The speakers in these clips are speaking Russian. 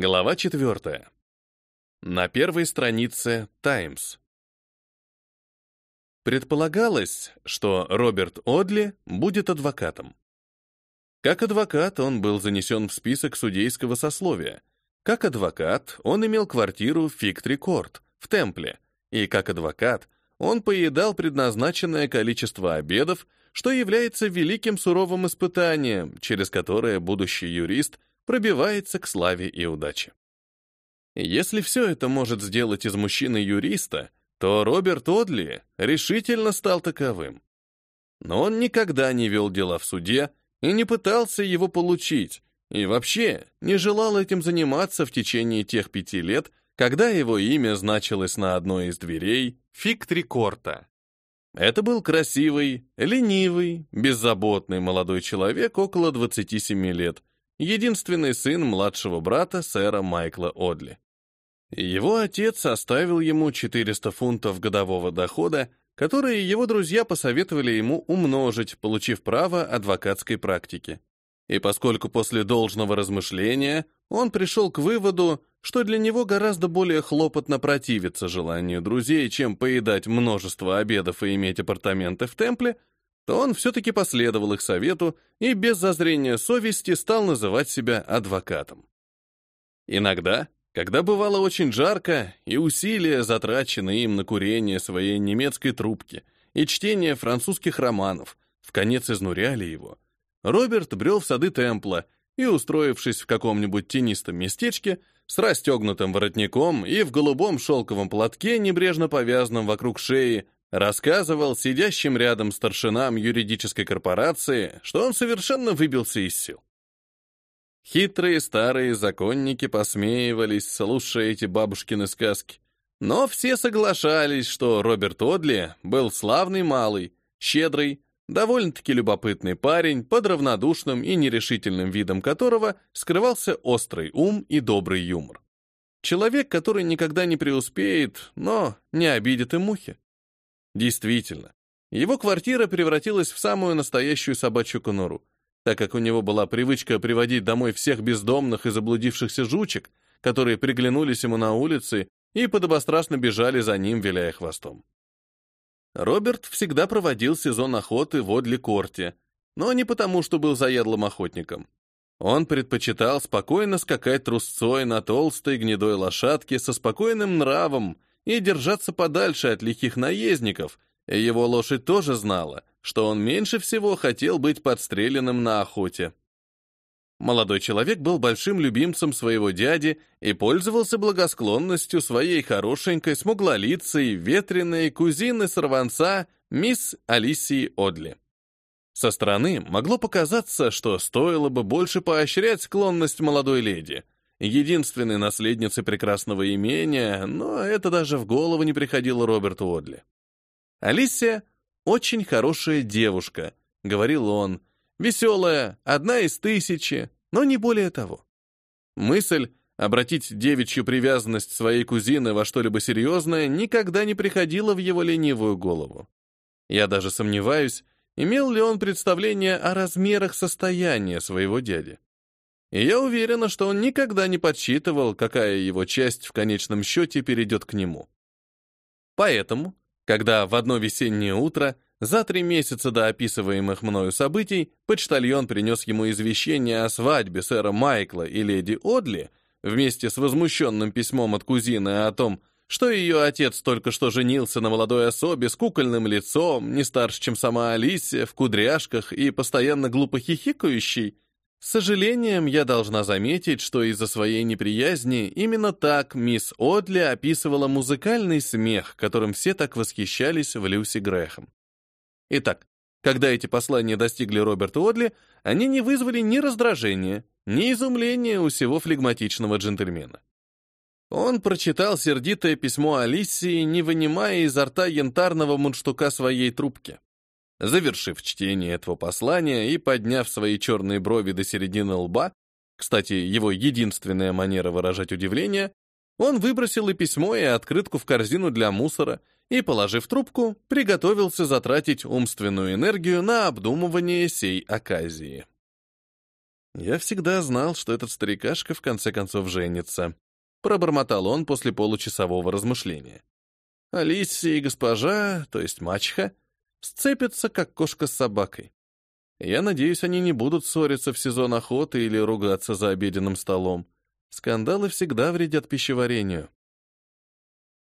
Глава 4. На первой странице «Таймс». Предполагалось, что Роберт Одли будет адвокатом. Как адвокат он был занесен в список судейского сословия. Как адвокат он имел квартиру в Фиктри-Корт, в Темпле, и как адвокат он поедал предназначенное количество обедов, что является великим суровым испытанием, через которое будущий юрист пробивается к славе и удаче. Если все это может сделать из мужчины юриста, то Роберт Одли решительно стал таковым. Но он никогда не вел дела в суде и не пытался его получить, и вообще не желал этим заниматься в течение тех пяти лет, когда его имя значилось на одной из дверей Фиктрикорта. Это был красивый, ленивый, беззаботный молодой человек около 27 лет, единственный сын младшего брата сэра Майкла Одли. Его отец оставил ему 400 фунтов годового дохода, которые его друзья посоветовали ему умножить, получив право адвокатской практики. И поскольку после должного размышления он пришел к выводу, что для него гораздо более хлопотно противиться желанию друзей, чем поедать множество обедов и иметь апартаменты в темпле, то он все-таки последовал их совету и без зазрения совести стал называть себя адвокатом. Иногда, когда бывало очень жарко, и усилия, затраченные им на курение своей немецкой трубки и чтение французских романов, в конец изнуряли его, Роберт брел в сады Темпла и, устроившись в каком-нибудь тенистом местечке, с расстегнутым воротником и в голубом шелковом платке, небрежно повязанном вокруг шеи, Рассказывал сидящим рядом старшинам юридической корпорации, что он совершенно выбился из сил. Хитрые старые законники посмеивались, слушая эти бабушкины сказки. Но все соглашались, что Роберт Одли был славный малый, щедрый, довольно-таки любопытный парень, под равнодушным и нерешительным видом которого скрывался острый ум и добрый юмор. Человек, который никогда не преуспеет, но не обидит и мухи. Действительно, его квартира превратилась в самую настоящую собачью конуру, так как у него была привычка приводить домой всех бездомных и заблудившихся жучек, которые приглянулись ему на улице и подобострастно бежали за ним, виляя хвостом. Роберт всегда проводил сезон охоты в Одли-Корте, но не потому, что был заядлым охотником. Он предпочитал спокойно скакать трусцой на толстой гнедой лошадке со спокойным нравом и держаться подальше от лихих наездников. Его лошадь тоже знала, что он меньше всего хотел быть подстреленным на охоте. Молодой человек был большим любимцем своего дяди и пользовался благосклонностью своей хорошенькой, смуглолицей, ветреной кузины сорванца мисс Алисии Одли. Со стороны могло показаться, что стоило бы больше поощрять склонность молодой леди — единственной наследницы прекрасного имения, но это даже в голову не приходило Роберту Одли. «Алисия — очень хорошая девушка», — говорил он, «веселая, одна из тысячи, но не более того». Мысль обратить девичью привязанность своей кузины во что-либо серьезное никогда не приходила в его ленивую голову. Я даже сомневаюсь, имел ли он представление о размерах состояния своего дяди. И я уверена, что он никогда не подсчитывал, какая его часть в конечном счете перейдет к нему. Поэтому, когда в одно весеннее утро, за три месяца до описываемых мною событий, почтальон принес ему извещение о свадьбе сэра Майкла и леди Одли, вместе с возмущенным письмом от кузины о том, что ее отец только что женился на молодой особе с кукольным лицом, не старше, чем сама Алисия, в кудряшках и постоянно глупо хихикающий, с сожалением я должна заметить, что из-за своей неприязни именно так мисс Одли описывала музыкальный смех, которым все так восхищались в Люси Грэхэм. Итак, когда эти послания достигли Роберта Одли, они не вызвали ни раздражения, ни изумления у всего флегматичного джентльмена. Он прочитал сердитое письмо Алисии, не вынимая изо рта янтарного мундштука своей трубки. Завершив чтение этого послания и подняв свои черные брови до середины лба, кстати, его единственная манера выражать удивление, он выбросил и письмо, и открытку в корзину для мусора и, положив трубку, приготовился затратить умственную энергию на обдумывание сей оказии. Я всегда знал, что этот старикашка в конце концов женится. Пробормотал он после получасового размышления. Алисия и госпожа, то есть мачеха, сцепятся, как кошка с собакой. Я надеюсь, они не будут ссориться в сезон охоты или ругаться за обеденным столом. Скандалы всегда вредят пищеварению.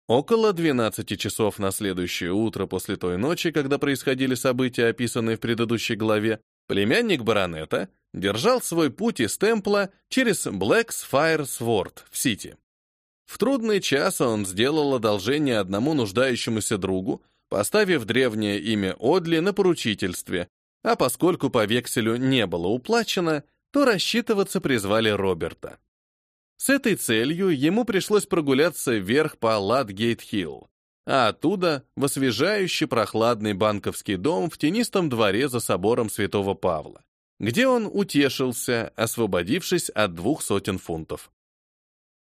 Около 12 часов на следующее утро после той ночи, когда происходили события, описанные в предыдущей главе, племянник баронета держал свой путь из Темпла через Блэкс Файр Сворд в Сити. В трудный час он сделал одолжение одному нуждающемуся другу, поставив древнее имя Одли на поручительстве, а поскольку по векселю не было уплачено, то рассчитываться призвали Роберта. С этой целью ему пришлось прогуляться вверх по Ладгейт-Хилл, а оттуда в освежающий прохладный банковский дом в тенистом дворе за собором Святого Павла, где он утешился, освободившись от двух сотен фунтов.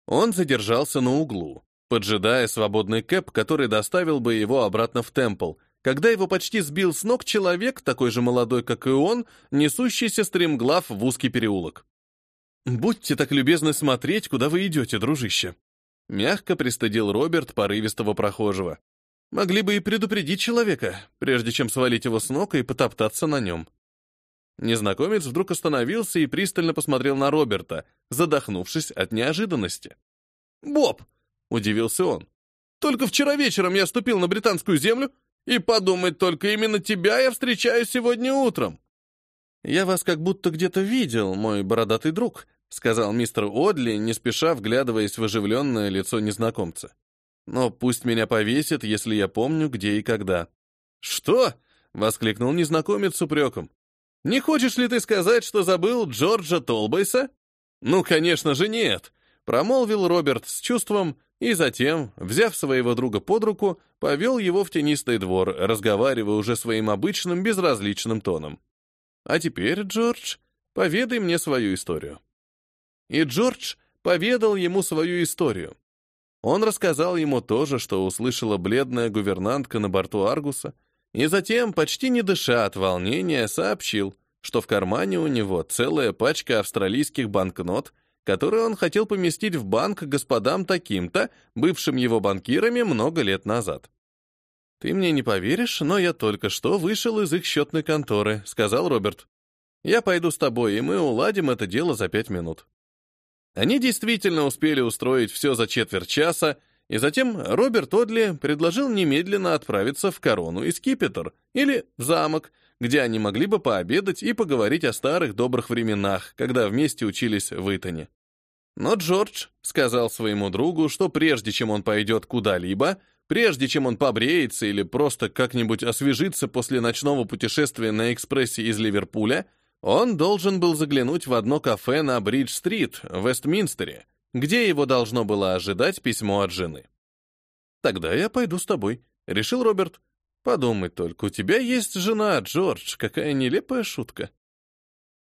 Он задержался на углу, поджидая свободный кэб, который доставил бы его обратно в Темпл, когда его почти сбил с ног человек, такой же молодой, как и он, несущийся стремглав в узкий переулок. «Будьте так любезны смотреть, куда вы идете, дружище!» Мягко пристыдил Роберт порывистого прохожего. «Могли бы и предупредить человека, прежде чем свалить его с ног и потоптаться на нем». Незнакомец вдруг остановился и пристально посмотрел на Роберта, задохнувшись от неожиданности. «Боб!» — удивился он. «Только вчера вечером я ступил на британскую землю, и подумать только, именно тебя я встречаю сегодня утром». «Я вас как будто где-то видел, мой бородатый друг», сказал мистер Одли, не спеша вглядываясь в оживленное лицо незнакомца. «Но пусть меня повесят, если я помню, где и когда». «Что?» — воскликнул незнакомец с упреком. «Не хочешь ли ты сказать, что забыл Джорджа Толбейса?» «Ну, конечно же, нет», — промолвил Роберт с чувством, и затем, взяв своего друга под руку, повел его в тенистый двор, разговаривая уже своим обычным безразличным тоном. «А теперь, Джордж, поведай мне свою историю». И Джордж поведал ему свою историю. Он рассказал ему то же, что услышала бледная гувернантка на борту Аргуса, и затем, почти не дыша от волнения, сообщил, что в кармане у него целая пачка австралийских банкнот, которые он хотел поместить в банк господам таким-то, бывшим его банкирами много лет назад. «Ты мне не поверишь, но я только что вышел из их счетной конторы», — сказал Роберт. «Я пойду с тобой, и мы уладим это дело за пять минут». Они действительно успели устроить все за четверть часа, и затем Роберт Одли предложил немедленно отправиться в Корону и Скипетр или в замок, где они могли бы пообедать и поговорить о старых добрых временах, когда вместе учились в Итоне. Но Джордж сказал своему другу, что прежде чем он пойдет куда-либо, прежде чем он побреется или просто как-нибудь освежится после ночного путешествия на экспрессе из Ливерпуля, он должен был заглянуть в одно кафе на Бридж-стрит в Вестминстере, где его должно было ожидать письмо от жены. «Тогда я пойду с тобой», — решил Роберт. «Подумай только, у тебя есть жена, Джордж, какая нелепая шутка».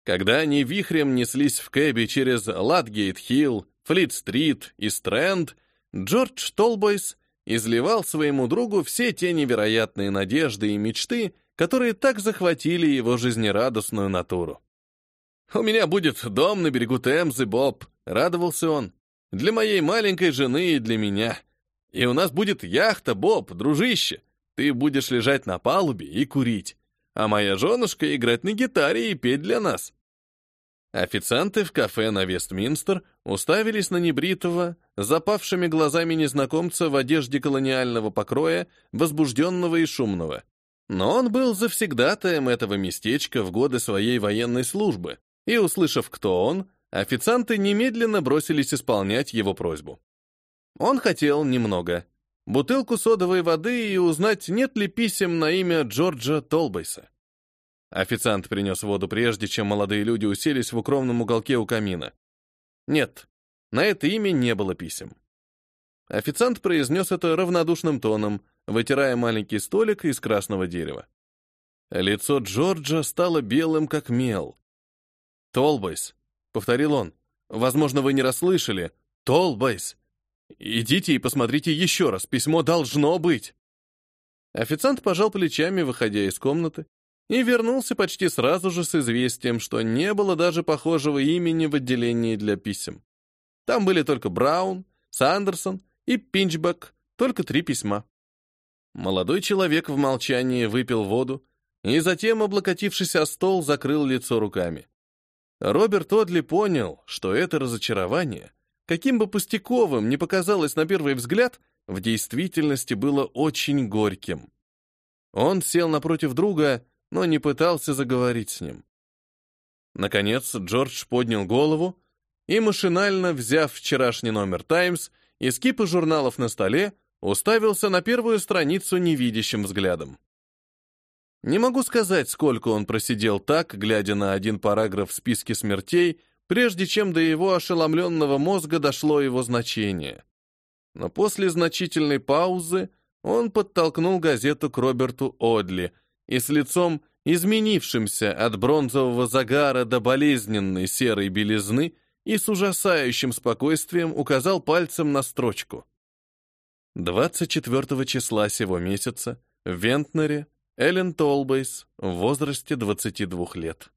Когда они вихрем неслись в кэбе через Ладгейт-Хилл, Флит-стрит и Стрэнд, Джордж Толбойс изливал своему другу все те невероятные надежды и мечты, которые так захватили его жизнерадостную натуру. «У меня будет дом на берегу Темзы, Боб», — радовался он, «для моей маленькой жены и для меня. И у нас будет яхта, Боб, дружище. Ты будешь лежать на палубе и курить, а моя женушка играть на гитаре и петь для нас». Официанты в кафе на Вестминстер уставились на небритого, запавшими глазами незнакомца в одежде колониального покроя, возбужденного и шумного. Но он был завсегдатаем этого местечка в годы своей военной службы, и, услышав, кто он, официанты немедленно бросились исполнять его просьбу. Он хотел немного. Бутылку содовой воды и узнать, нет ли писем на имя Джорджа Толбейса. Официант принес воду прежде, чем молодые люди уселись в укромном уголке у камина. Нет, на это имя не было писем. Официант произнес это равнодушным тоном, вытирая маленький столик из красного дерева. Лицо Джорджа стало белым, как мел. «Толбойс», — повторил он, — «возможно, вы не расслышали. Толбойс! Идите и посмотрите еще раз, письмо должно быть!» Официант пожал плечами, выходя из комнаты, и вернулся почти сразу же с известием, что не было даже похожего имени в отделении для писем. Там были только Браун, Сандерсон и Пинчбэк, только три письма. Молодой человек в молчании выпил воду и затем, облокотившись о стол, закрыл лицо руками. Роберт Одли понял, что это разочарование, каким бы пустяковым ни показалось на первый взгляд, в действительности было очень горьким. Он сел напротив друга, но не пытался заговорить с ним. Наконец Джордж поднял голову и, машинально взяв вчерашний номер «Таймс» и скипы журналов на столе, уставился на первую страницу невидящим взглядом. Не могу сказать, сколько он просидел так, глядя на один параграф в списке смертей, прежде чем до его ошеломленного мозга дошло его значение. Но после значительной паузы он подтолкнул газету к Роберту Одли и с лицом, изменившимся от бронзового загара до болезненной серой белизны, и с ужасающим спокойствием указал пальцем на строчку. 24 числа сего месяца в Вентнере Эллен Толбейс в возрасте 22 лет.